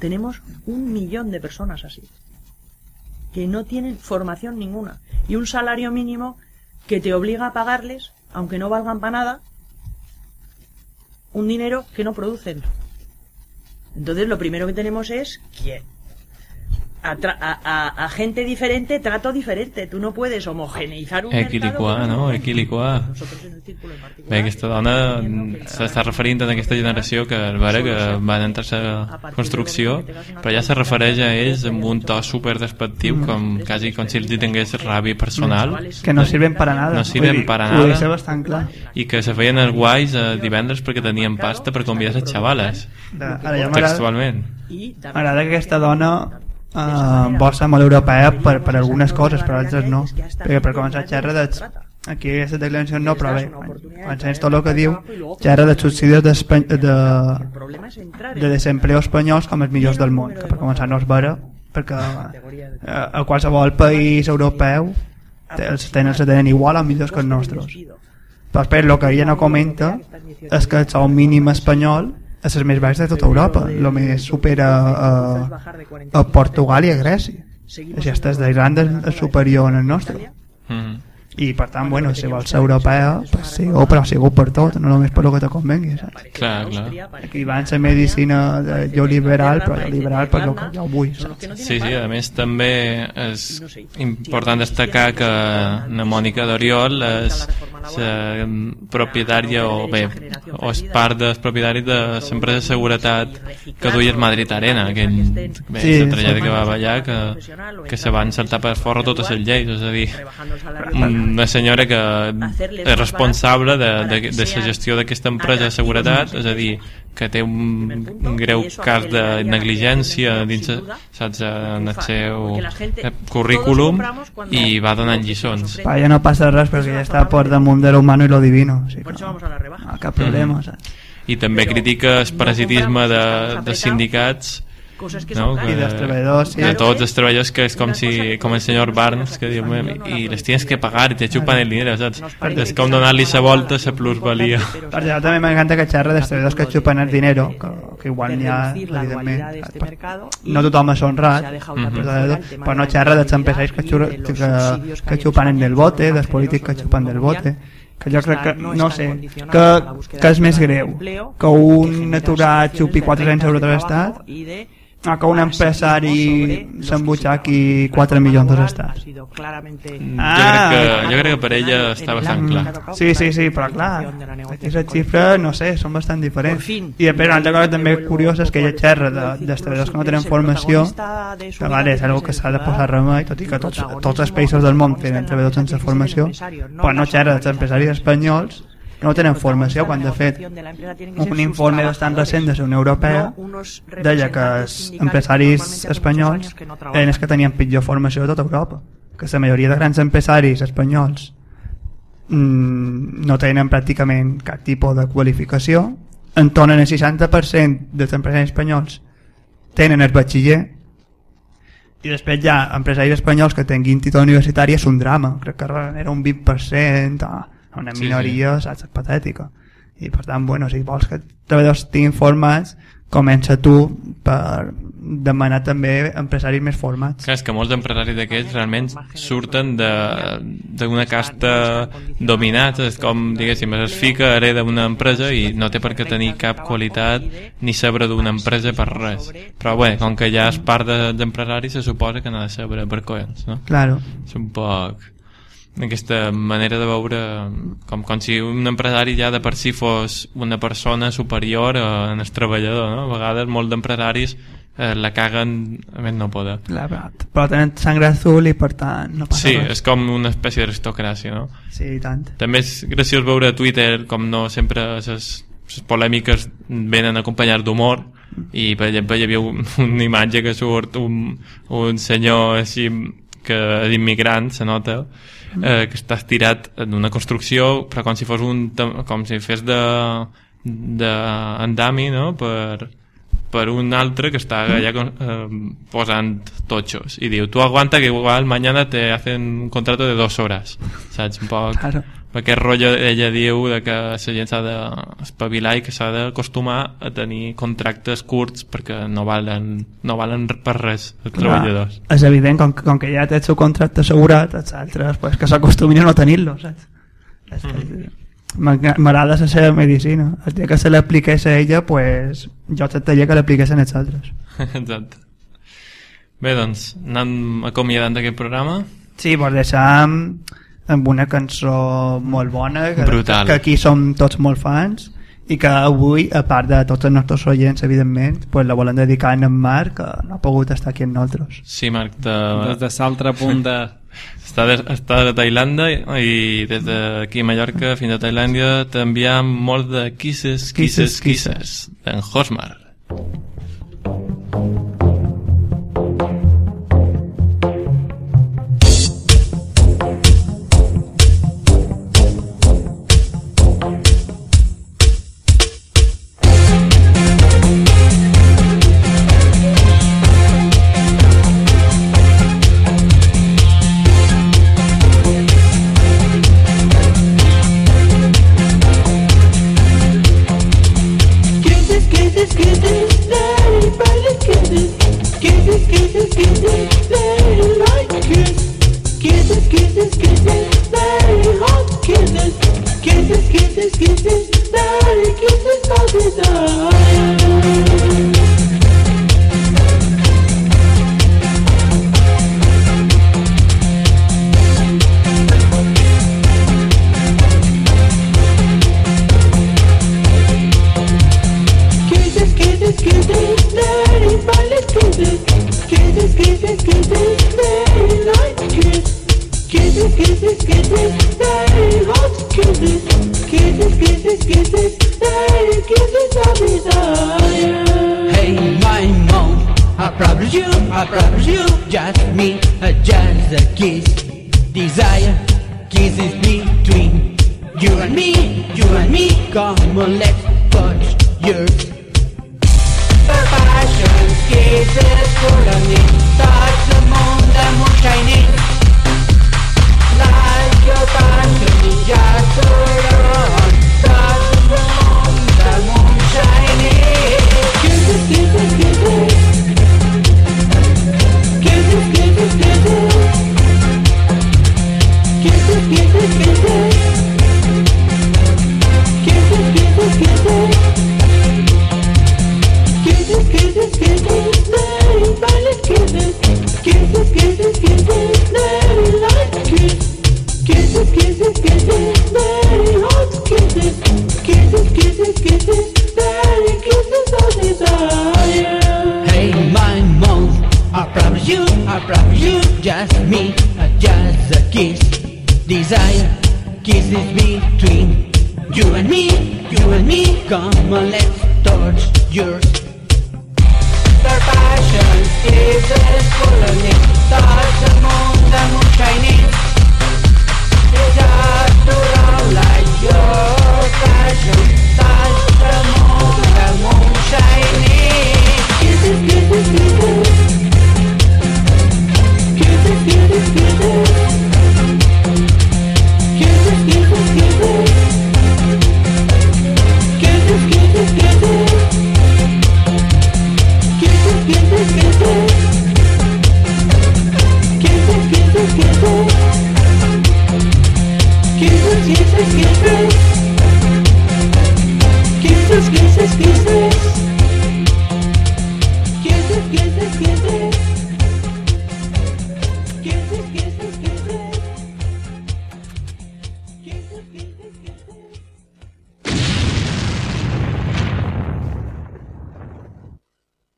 Tenemos un millón de personas así, que no tienen formación ninguna y un salario mínimo que te obliga a pagarles, aunque no valgan para nada, un dinero que no producen. Entonces lo primero que tenemos es que a, tra- a- a- a gente diferente trato diferente. Tú no puedes homogeneizar un Equiliquar, mercado no? con- Equiliquar. Nosotros en el círculo en particular, Bé, aquesta dona mm, s'està referint a aquesta generació que a veure que van entrar a construcció, però ja se refereix a ells amb un to super despectiu, com quasi com si els tingués ràbia personal, Que no sirven para nada. No sirven para Ho nada. bastant clar. i que se feien els guais eh, divendres perquè tenien pasta per convidar les xavales, textualment. m'agrada que aquesta dona eh, vol ser molt europea per, per algunes coses, per altres no. Perquè per començar xerra de... Aquí aquesta declaració no, però bé, quan, sents tot el que diu, xerra de subsidis de, de, desempleo espanyols com els millors del món, que per començar no és vera, perquè eh, a qualsevol país europeu els tenen, se tenen igual o millors que els nostres. Però després el que ella no comenta és que el sou mínim espanyol és el més baix de tota Europa, el més supera a, a Portugal i a Grècia. Estàs d'Irlanda és superior al nostre. Mm. I per tant, bueno, si vols ser europea, pues sigo, però sigo per tot, no només per lo que te convengui, saps? Clar, clar. Aquí va en la medicina de, jo liberal, però jo liberal per lo que jo vull, saps? Sí, sí, a més també és important destacar que la Mònica d'Oriol és la propietària o bé, o és part dels propietaris de l'empresa de seguretat que duia el Madrid Arena aquell, bé, Sí, que va ballar que, que se van saltar per fora totes les lleis és a dir, una senyora que és responsable de, de, de la gestió d'aquesta empresa de seguretat és a dir, que té un, un greu cas de negligència dins saps, en el seu eh, currículum i va donant lliçons. Pa ella no passa res perquè ja està per damunt de lo humano i lo divino, o sigui, Por rebaja. no, cap problema, saps? i també critica el parasitisme de, de sindicats Cosas que no? son I dels treballadors, sí. de tots els treballadors que és com si com el senyor Barnes que diu i les tienes que pagar i te chupan el dinero saps? és com donar-li la volta a la plusvalia Per això també m'encanta que xerra dels treballadors que xupen el dinero, que, que igual n'hi ha, evidentment. No tothom és honrat, però, no xerra dels empresaris que, xur, que, que hay en xupan en España, del bote, dels polítics que xupen del bote, que jo crec que, no sé, que, que és més greu que un aturat xupi de 400 euros de l'Estat trabajo y de a que un empresari s'embutxaqui 4 milions de l'Estat. jo, Ah. crec que, jo crec que per ella està bastant clar Sí, sí, sí, però clar, aquí les xifres, no sé, són bastant diferents. I després una altra cosa també curiosa és que ella xerra de, dels treballadors que no tenen formació, que vale, és algo que s'ha de posar remei, tot i que tots, tots els països del món tenen treballadors sense formació, però no xerra dels empresaris espanyols que no tenen formació quan de fet un informe bastant recent de la Unió Europea deia que els empresaris espanyols eren els que tenien pitjor formació de tota Europa que la majoria de grans empresaris espanyols mm, no tenen pràcticament cap tipus de qualificació. En torno al 60% dels empresaris espanyols tenen el batxiller i després ha empresaris espanyols que tinguin títol universitari és un drama. Crec que era un 20% ah, una Sí, minoria sí, saps, patètica i per tant, bueno, si vols que treballadors estiguin formats comença tu per demanar també empresaris més formats Clar, és que molts empresaris d'aquests realment surten de- d'una casta dominada, és com, diguéssim, es fica hereda d'una empresa i no té per què tenir cap qualitat ni saber d'una empresa per res. Però bé, com que ja és part dels empresaris, se suposa que n'ha de saber per collons, no? claro. És un poc aquesta manera de veure com, com si un empresari ja de per si fos una persona superior a, al treballador, no? A vegades molts d'empresaris eh, la caguen a més no poder. La veritat. però tenen sangre azul i per tant no passa Sí, res és com una espècie d'aristocràcia, no? sí, i tant També és graciós veure a Twitter com no sempre les polèmiques venen acompanyades d'humor i per exemple hi havia un, una imatge que surt un, un senyor així que és immigrant, se nota eh, que està estirat en una construcció però com si fos un com si fes de, de andami no? per, per un altre que està allà eh, posant totxos i diu, tu aguanta que igual mañana te hacen un contrato de dos horas saps? Un poc Claro. Aquest rotllo ella diu de que la gent s'ha d'espavilar i que s'ha d'acostumar a tenir contractes curts perquè no valen, no valen per res els treballadors Clar, és evident, com, com que ja té el seu contracte assegurat, els altres pues, que s'acostumin a no tenir-lo, saps? M'agra- M'agrada la seva medicina. El dia que se l'apliqués a ella, pues, jo tractaria que l'apliquessin els altres. exacte bé doncs anem acomiadant d'aquest programa Sí, pues deixar amb una cançó molt bona, que, Brutal. que aquí som tots molt fans, i que avui, a part de tots els nostres oients, evidentment, pues la volem dedicar a en Marc, que no ha pogut estar aquí amb nosaltres. sí Marc de, Des de l'altre punt de... està, de, està de Tailàndia i des d'aquí a Mallorca fins a Tailàndia t'enviem molt de kisses, kisses, kisses d'en Hosmar Kisses,